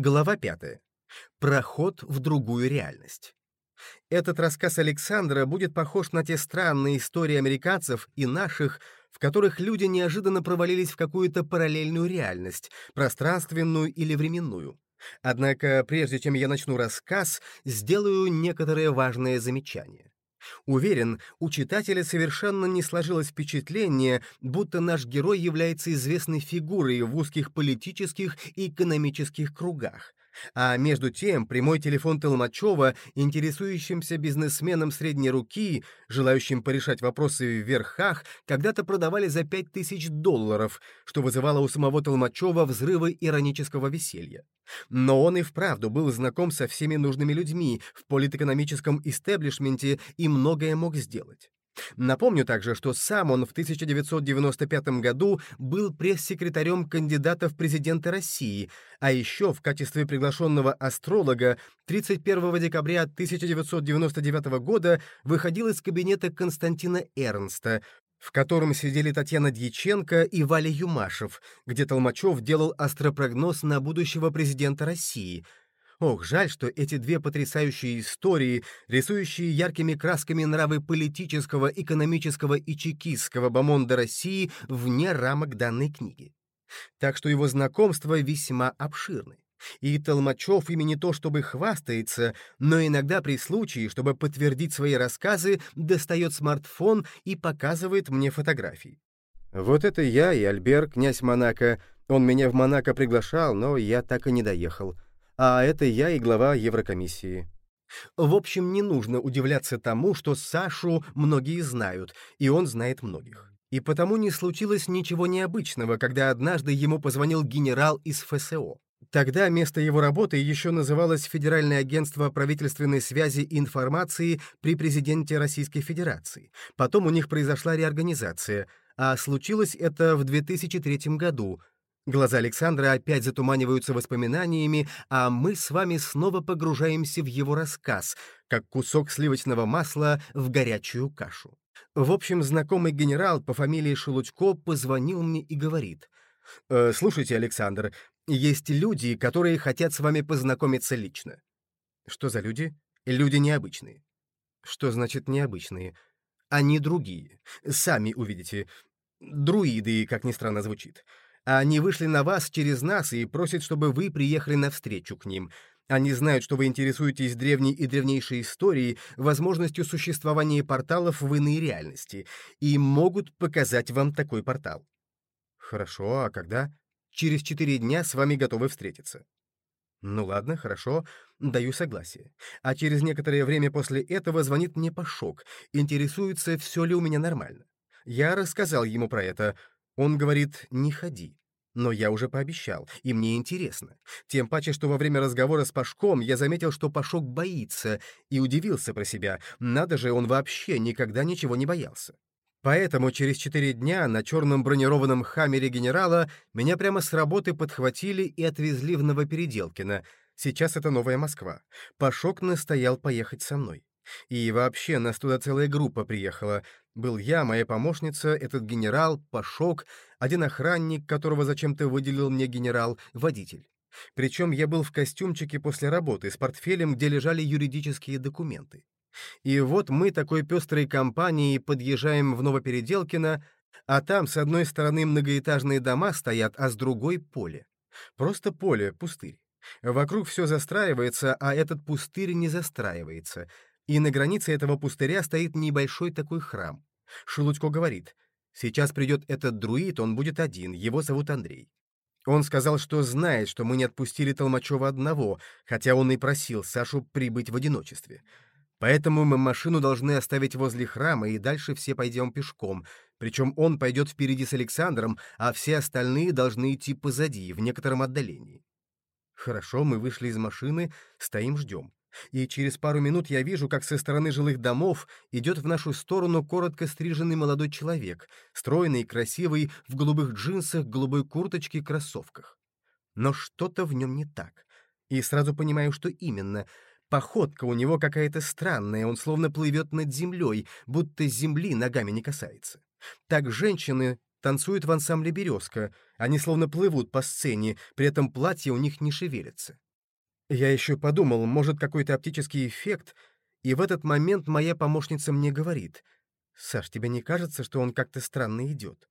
Глава 5. Проход в другую реальность. Этот рассказ Александра будет похож на те странные истории американцев и наших, в которых люди неожиданно провалились в какую-то параллельную реальность, пространственную или временную. Однако, прежде чем я начну рассказ, сделаю некоторые важные замечания. Уверен, у читателя совершенно не сложилось впечатление, будто наш герой является известной фигурой в узких политических и экономических кругах. А между тем, прямой телефон Толмачева, интересующимся бизнесменом средней руки, желающим порешать вопросы в верхах, когда-то продавали за 5000 долларов, что вызывало у самого Толмачева взрывы иронического веселья. Но он и вправду был знаком со всеми нужными людьми в политэкономическом истеблишменте и многое мог сделать. Напомню также, что сам он в 1995 году был пресс-секретарем кандидата в президенты России, а еще в качестве приглашенного астролога 31 декабря 1999 года выходил из кабинета Константина Эрнста, в котором сидели Татьяна Дьяченко и Валя Юмашев, где Толмачев делал астропрогноз на будущего президента России — Ох, жаль, что эти две потрясающие истории, рисующие яркими красками нравы политического, экономического и чекистского бомонда России, вне рамок данной книги. Так что его знакомства весьма обширны. И Толмачев ими не то чтобы хвастается, но иногда при случае, чтобы подтвердить свои рассказы, достает смартфон и показывает мне фотографии. Вот это я и Альбер, князь Монако. Он меня в Монако приглашал, но я так и не доехал а это я и глава Еврокомиссии. В общем, не нужно удивляться тому, что Сашу многие знают, и он знает многих. И потому не случилось ничего необычного, когда однажды ему позвонил генерал из ФСО. Тогда место его работы еще называлось Федеральное агентство правительственной связи и информации при президенте Российской Федерации. Потом у них произошла реорганизация, а случилось это в 2003 году, Глаза Александра опять затуманиваются воспоминаниями, а мы с вами снова погружаемся в его рассказ, как кусок сливочного масла в горячую кашу. В общем, знакомый генерал по фамилии Шелудько позвонил мне и говорит, «Э, «Слушайте, Александр, есть люди, которые хотят с вами познакомиться лично». «Что за люди?» «Люди необычные». «Что значит необычные?» «Они другие. Сами увидите. Друиды, как ни странно звучит». А они вышли на вас через нас и просят, чтобы вы приехали навстречу к ним. Они знают, что вы интересуетесь древней и древнейшей историей, возможностью существования порталов в иные реальности, и могут показать вам такой портал. Хорошо, а когда? Через четыре дня с вами готовы встретиться. Ну ладно, хорошо, даю согласие. А через некоторое время после этого звонит мне Пашок, интересуется, все ли у меня нормально. Я рассказал ему про это. Он говорит, не ходи. Но я уже пообещал, и мне интересно. Тем паче, что во время разговора с Пашком я заметил, что Пашок боится, и удивился про себя. Надо же, он вообще никогда ничего не боялся. Поэтому через четыре дня на черном бронированном хаммере генерала меня прямо с работы подхватили и отвезли в Новопеределкино. Сейчас это Новая Москва. Пашок настоял поехать со мной. И вообще, нас туда целая группа приехала. Был я, моя помощница, этот генерал, Пашок, один охранник, которого зачем-то выделил мне генерал, водитель. Причем я был в костюмчике после работы с портфелем, где лежали юридические документы. И вот мы такой пестрой компанией подъезжаем в Новопеределкино, а там с одной стороны многоэтажные дома стоят, а с другой — поле. Просто поле, пустырь. Вокруг все застраивается, а этот пустырь не застраивается — и на границе этого пустыря стоит небольшой такой храм. Шелудько говорит, «Сейчас придет этот друид, он будет один, его зовут Андрей». Он сказал, что знает, что мы не отпустили Толмачева одного, хотя он и просил Сашу прибыть в одиночестве. Поэтому мы машину должны оставить возле храма, и дальше все пойдем пешком. Причем он пойдет впереди с Александром, а все остальные должны идти позади, в некотором отдалении. Хорошо, мы вышли из машины, стоим, ждем и через пару минут я вижу, как со стороны жилых домов идет в нашу сторону коротко стриженный молодой человек, стройный, красивый, в голубых джинсах, голубой курточке, кроссовках. Но что-то в нем не так. И сразу понимаю, что именно. Походка у него какая-то странная, он словно плывет над землей, будто земли ногами не касается. Так женщины танцуют в ансамбле «Березка», они словно плывут по сцене, при этом платье у них не шевелится. Я еще подумал, может, какой-то оптический эффект, и в этот момент моя помощница мне говорит, «Саш, тебе не кажется, что он как-то странно идет?»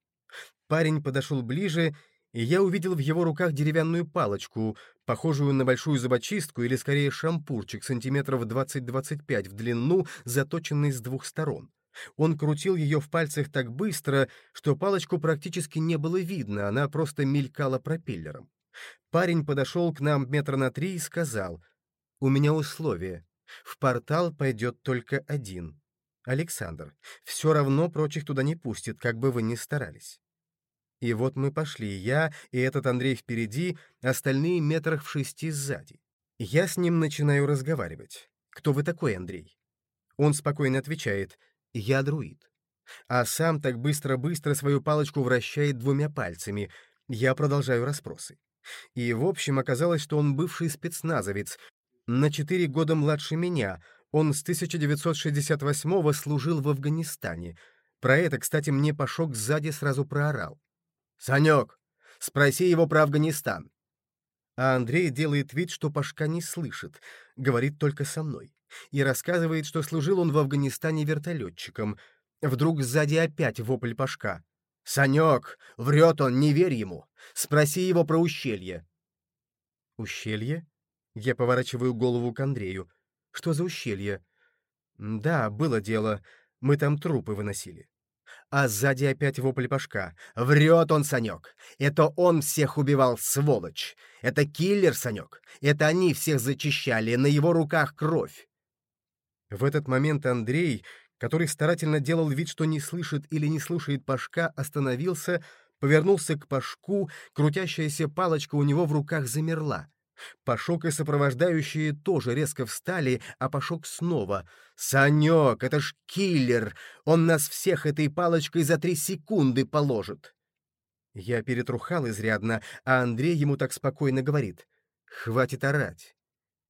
Парень подошел ближе, и я увидел в его руках деревянную палочку, похожую на большую зубочистку или скорее шампурчик сантиметров 20-25 в длину, заточенный с двух сторон. Он крутил ее в пальцах так быстро, что палочку практически не было видно, она просто мелькала пропеллером. Парень подошел к нам метра на три и сказал, «У меня условие. В портал пойдет только один. Александр, все равно прочих туда не пустит, как бы вы ни старались». И вот мы пошли, я и этот Андрей впереди, остальные метрах в шести сзади. Я с ним начинаю разговаривать. «Кто вы такой, Андрей?» Он спокойно отвечает, «Я друид». А сам так быстро-быстро свою палочку вращает двумя пальцами. Я продолжаю расспросы. И, в общем, оказалось, что он бывший спецназовец, на четыре года младше меня. Он с 1968-го служил в Афганистане. Про это, кстати, мне Пашок сзади сразу проорал. «Санек, спроси его про Афганистан». А Андрей делает вид, что Пашка не слышит, говорит только со мной. И рассказывает, что служил он в Афганистане вертолетчиком. Вдруг сзади опять вопль Пашка. «Санек! Врет он, не верь ему! Спроси его про ущелье!» «Ущелье?» Я поворачиваю голову к Андрею. «Что за ущелье?» «Да, было дело. Мы там трупы выносили». А сзади опять вопль Пашка. «Врет он, Санек! Это он всех убивал, сволочь! Это киллер, Санек! Это они всех зачищали, на его руках кровь!» В этот момент Андрей, который старательно делал вид, что не слышит или не слушает Пашка, остановился, повернулся к Пашку, крутящаяся палочка у него в руках замерла. Пашок и сопровождающие тоже резко встали, а Пашок снова. «Санек, это ж киллер! Он нас всех этой палочкой за три секунды положит!» Я перетрухал изрядно, а Андрей ему так спокойно говорит. «Хватит орать.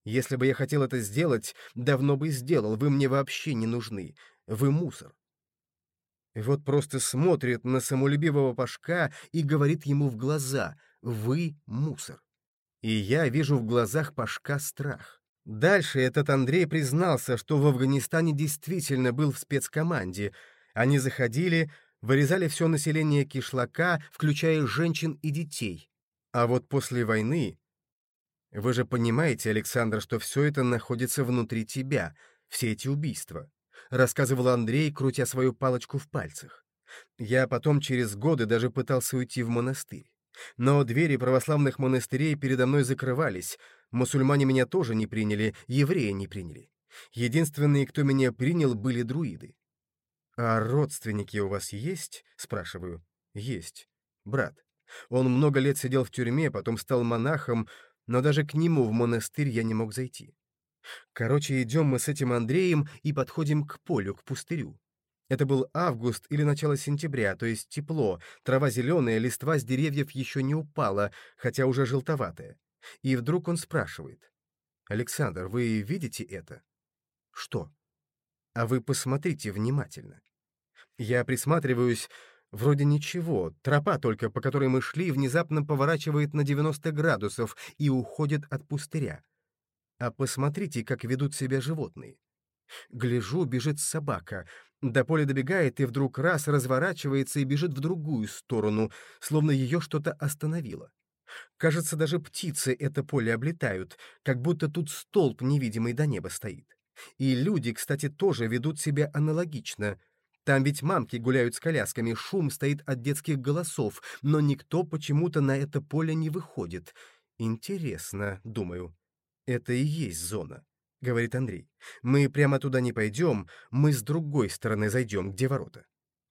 Если бы я хотел это сделать, давно бы сделал, вы мне вообще не нужны. Вы мусор. Вот просто смотрит на самолюбивого Пашка и говорит ему в глаза «Вы мусор». И я вижу в глазах Пашка страх. Дальше этот Андрей признался, что в Афганистане действительно был в спецкоманде. Они заходили, вырезали все население кишлака, включая женщин и детей. А вот после войны... Вы же понимаете, Александр, что все это находится внутри тебя, все эти убийства. — рассказывал Андрей, крутя свою палочку в пальцах. «Я потом через годы даже пытался уйти в монастырь. Но двери православных монастырей передо мной закрывались, мусульмане меня тоже не приняли, евреи не приняли. Единственные, кто меня принял, были друиды. «А родственники у вас есть?» — спрашиваю. «Есть. Брат. Он много лет сидел в тюрьме, потом стал монахом, но даже к нему в монастырь я не мог зайти. Короче, идем мы с этим Андреем и подходим к полю, к пустырю. Это был август или начало сентября, то есть тепло, трава зеленая, листва с деревьев еще не упала, хотя уже желтоватая. И вдруг он спрашивает. «Александр, вы видите это?» «Что?» «А вы посмотрите внимательно». Я присматриваюсь, вроде ничего, тропа только, по которой мы шли, внезапно поворачивает на 90 градусов и уходит от пустыря. А посмотрите, как ведут себя животные. Гляжу, бежит собака. До поля добегает и вдруг раз разворачивается и бежит в другую сторону, словно ее что-то остановило. Кажется, даже птицы это поле облетают, как будто тут столб невидимый до неба стоит. И люди, кстати, тоже ведут себя аналогично. Там ведь мамки гуляют с колясками, шум стоит от детских голосов, но никто почему-то на это поле не выходит. Интересно, думаю. «Это и есть зона», — говорит Андрей. «Мы прямо туда не пойдем, мы с другой стороны зайдем, где ворота».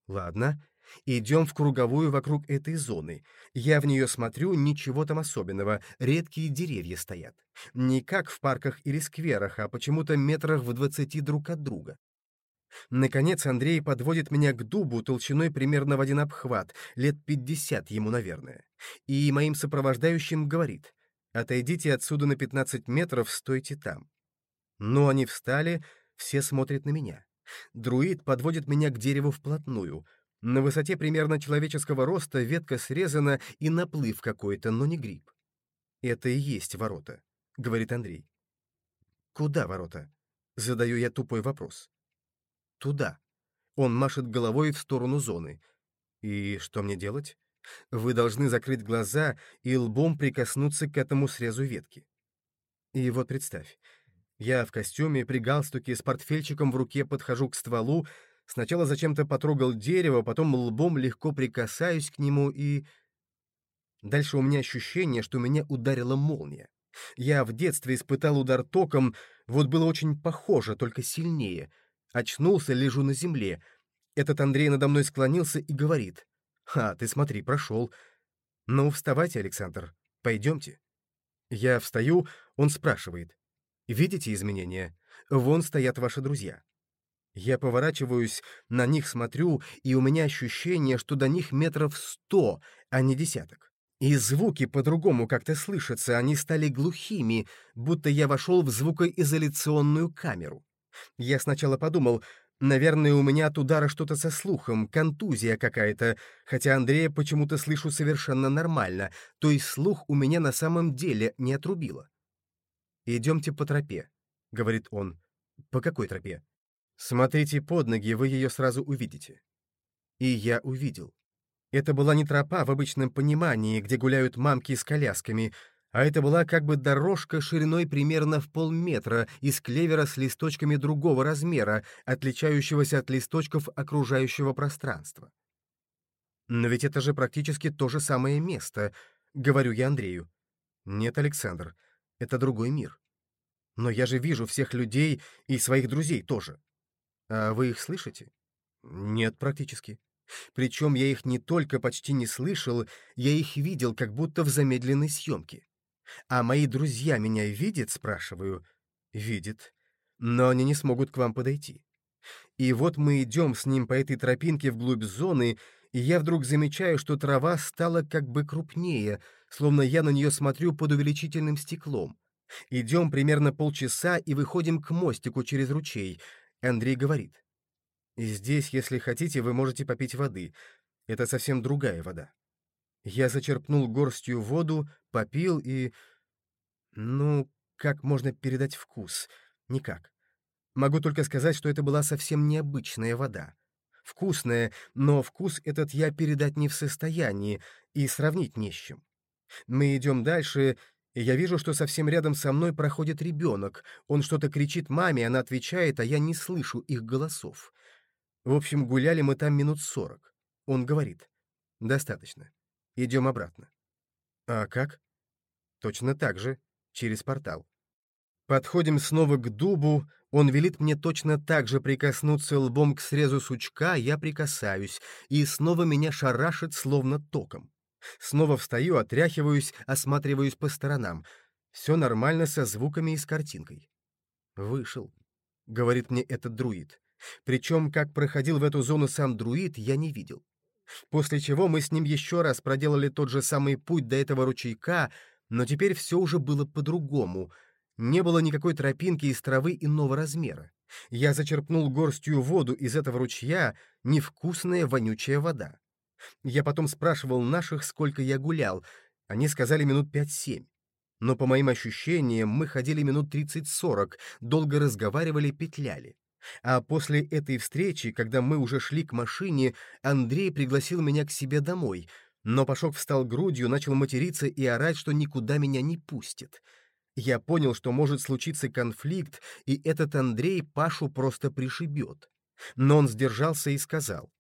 «Ладно, идем в круговую вокруг этой зоны. Я в нее смотрю, ничего там особенного, редкие деревья стоят. Не как в парках или скверах, а почему-то метрах в двадцати друг от друга. Наконец Андрей подводит меня к дубу толщиной примерно в один обхват, лет пятьдесят ему, наверное. И моим сопровождающим говорит, Отойдите отсюда на 15 метров, стойте там. Но они встали, все смотрят на меня. Друид подводит меня к дереву вплотную. На высоте примерно человеческого роста ветка срезана и наплыв какой-то, но не гриб. Это и есть ворота. — говорит Андрей. «Куда ворота?» — задаю я тупой вопрос. «Туда». Он машет головой в сторону зоны. «И что мне делать?» Вы должны закрыть глаза и лбом прикоснуться к этому срезу ветки. И вот представь, я в костюме, при галстуке, с портфельчиком в руке подхожу к стволу, сначала зачем-то потрогал дерево, потом лбом легко прикасаюсь к нему и... Дальше у меня ощущение, что меня ударила молния. Я в детстве испытал удар током, вот было очень похоже, только сильнее. Очнулся, лежу на земле. Этот Андрей надо мной склонился и говорит. «А, ты смотри, прошел. Ну, вставайте, Александр, пойдемте». Я встаю, он спрашивает. «Видите изменения? Вон стоят ваши друзья». Я поворачиваюсь, на них смотрю, и у меня ощущение, что до них метров сто, а не десяток. И звуки по-другому как-то слышатся, они стали глухими, будто я вошел в звукоизоляционную камеру. Я сначала подумал, наверное, у меня от удара что-то со слухом, контузия какая-то, хотя Андрея почему-то слышу совершенно нормально, то есть слух у меня на самом деле не отрубило. «Идемте по тропе», — говорит он. «По какой тропе?» «Смотрите под ноги, вы ее сразу увидите». И я увидел. Это была не тропа в обычном понимании, где гуляют мамки с колясками, а это была как бы дорожка шириной примерно в полметра из клевера с листочками другого размера, отличающегося от листочков окружающего пространства. «Но ведь это же практически то же самое место», — говорю я Андрею. «Нет, Александр, это другой мир. Но я же вижу всех людей и своих друзей тоже. А вы их слышите?» «Нет, практически. Причем я их не только почти не слышал, я их видел как будто в замедленной съемке. А мои друзья меня видят, спрашиваю? Видят. Но они не смогут к вам подойти. И вот мы идем с ним по этой тропинке вглубь зоны, и я вдруг замечаю, что трава стала как бы крупнее, словно я на нее смотрю под увеличительным стеклом. Идем примерно полчаса и выходим к мостику через ручей. Андрей говорит. Здесь, если хотите, вы можете попить воды. Это совсем другая вода. Я зачерпнул горстью воду, попил и... Ну, как можно передать вкус? Никак. Могу только сказать, что это была совсем необычная вода. Вкусная, но вкус этот я передать не в состоянии и сравнить не с чем. Мы идем дальше, и я вижу, что совсем рядом со мной проходит ребенок. Он что-то кричит маме, она отвечает, а я не слышу их голосов. В общем, гуляли мы там минут сорок. Он говорит, «Достаточно. Идем обратно». «А как?» «Точно так же, через портал». Подходим снова к дубу, он велит мне точно так же прикоснуться лбом к срезу сучка, я прикасаюсь, и снова меня шарашит словно током. Снова встаю, отряхиваюсь, осматриваюсь по сторонам. Все нормально со звуками и с картинкой. «Вышел», — говорит мне этот друид. Причем, как проходил в эту зону сам друид, я не видел. После чего мы с ним еще раз проделали тот же самый путь до этого ручейка, но теперь все уже было по-другому. Не было никакой тропинки из травы иного размера. Я зачерпнул горстью воду из этого ручья, невкусная вонючая вода. Я потом спрашивал наших, сколько я гулял. Они сказали минут пять-семь. Но, по моим ощущениям, мы ходили минут тридцать-сорок, долго разговаривали, петляли. А после этой встречи, когда мы уже шли к машине, Андрей пригласил меня к себе домой, но Пашок встал грудью, начал материться и орать, что никуда меня не пустит. Я понял, что может случиться конфликт, и этот Андрей Пашу просто пришибет. Но он сдержался и сказал.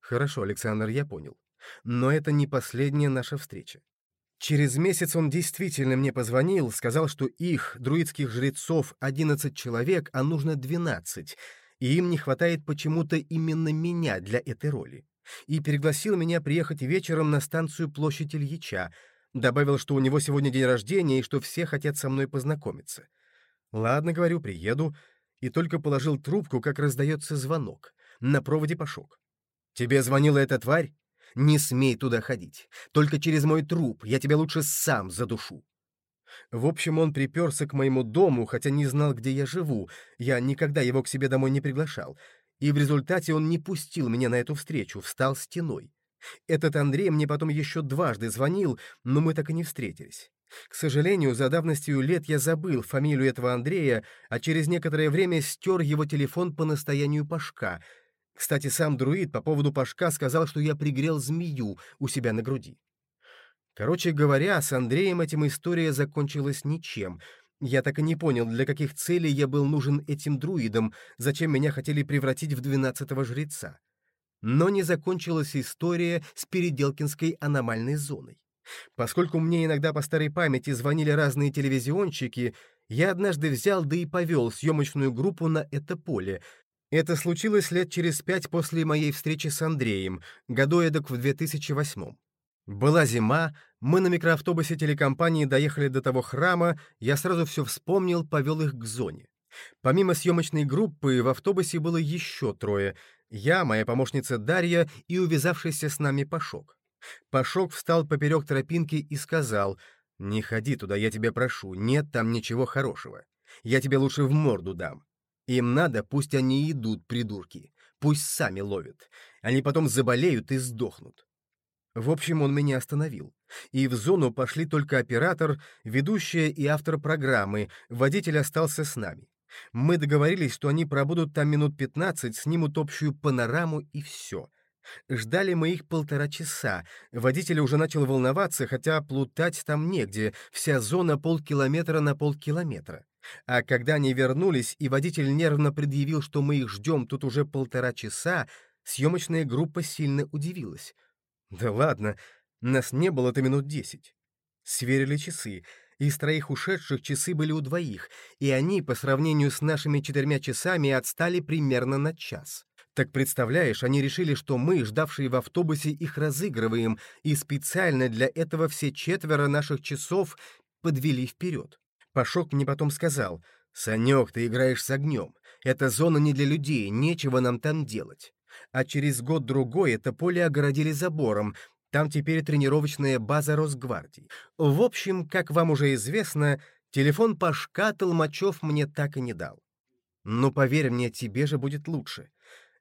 «Хорошо, Александр, я понял. Но это не последняя наша встреча. Через месяц он действительно мне позвонил, сказал, что их, друидских жрецов, 11 человек, а нужно 12, и им не хватает почему-то именно меня для этой роли. И пригласил меня приехать вечером на станцию Площадь Ильича, добавил, что у него сегодня день рождения и что все хотят со мной познакомиться. «Ладно, — говорю, — приеду», и только положил трубку, как раздается звонок. На проводе Пашок. «Тебе звонила эта тварь?» Не смей туда ходить. Только через мой труп. Я тебя лучше сам задушу. В общем, он приперся к моему дому, хотя не знал, где я живу. Я никогда его к себе домой не приглашал. И в результате он не пустил меня на эту встречу, встал стеной. Этот Андрей мне потом еще дважды звонил, но мы так и не встретились. К сожалению, за давностью лет я забыл фамилию этого Андрея, а через некоторое время стер его телефон по настоянию Пашка. Кстати, сам друид по поводу Пашка сказал, что я пригрел змею у себя на груди. Короче говоря, с Андреем этим история закончилась ничем. Я так и не понял, для каких целей я был нужен этим друидам, зачем меня хотели превратить в двенадцатого жреца. Но не закончилась история с Переделкинской аномальной зоной. Поскольку мне иногда по старой памяти звонили разные телевизионщики, я однажды взял да и повел съемочную группу на это поле. Это случилось лет через пять после моей встречи с Андреем, году эдак в 2008 Была зима, мы на микроавтобусе телекомпании доехали до того храма, я сразу все вспомнил, повел их к зоне. Помимо съемочной группы, в автобусе было еще трое. Я, моя помощница Дарья и увязавшийся с нами Пашок. Пашок встал поперек тропинки и сказал, «Не ходи туда, я тебя прошу, нет там ничего хорошего. Я тебе лучше в морду дам. Им надо, пусть они идут, придурки. Пусть сами ловят. Они потом заболеют и сдохнут». В общем, он меня остановил. И в зону пошли только оператор, ведущая и автор программы, водитель остался с нами. Мы договорились, что они пробудут там минут 15, снимут общую панораму и все — Ждали мы их полтора часа. Водитель уже начал волноваться, хотя плутать там негде, вся зона полкилометра на полкилометра. А когда они вернулись, и водитель нервно предъявил, что мы их ждем тут уже полтора часа, съемочная группа сильно удивилась. Да ладно, нас не было-то минут десять. Сверили часы. Из троих ушедших часы были у двоих, и они, по сравнению с нашими четырьмя часами, отстали примерно на час. Так представляешь, они решили, что мы, ждавшие в автобусе, их разыгрываем, и специально для этого все четверо наших часов подвели вперед. Пашок мне потом сказал, «Санек, ты играешь с огнем. Эта зона не для людей, нечего нам там делать». А через год-другой это поле огородили забором, там теперь тренировочная база Росгвардии. В общем, как вам уже известно, телефон Пашка Толмачев мне так и не дал. Но поверь мне, тебе же будет лучше.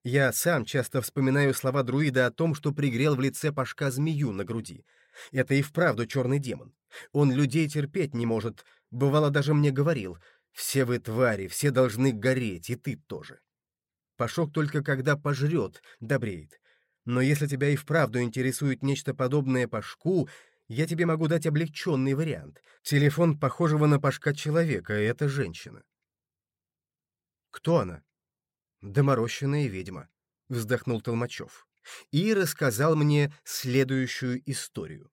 Я сам часто вспоминаю слова друида о том, что пригрел в лице Пашка змею на груди. Это и вправду черный демон. Он людей терпеть не может. Бывало, даже мне говорил, «Все вы твари, все должны гореть, и ты тоже». Пашок только когда пожрет, добреет. Но если тебя и вправду интересует нечто подобное Пашку, я тебе могу дать облегченный вариант. Телефон похожего на Пашка человека — это женщина. Кто она? «Доморощенная ведьма», — вздохнул Толмачев, и рассказал мне следующую историю.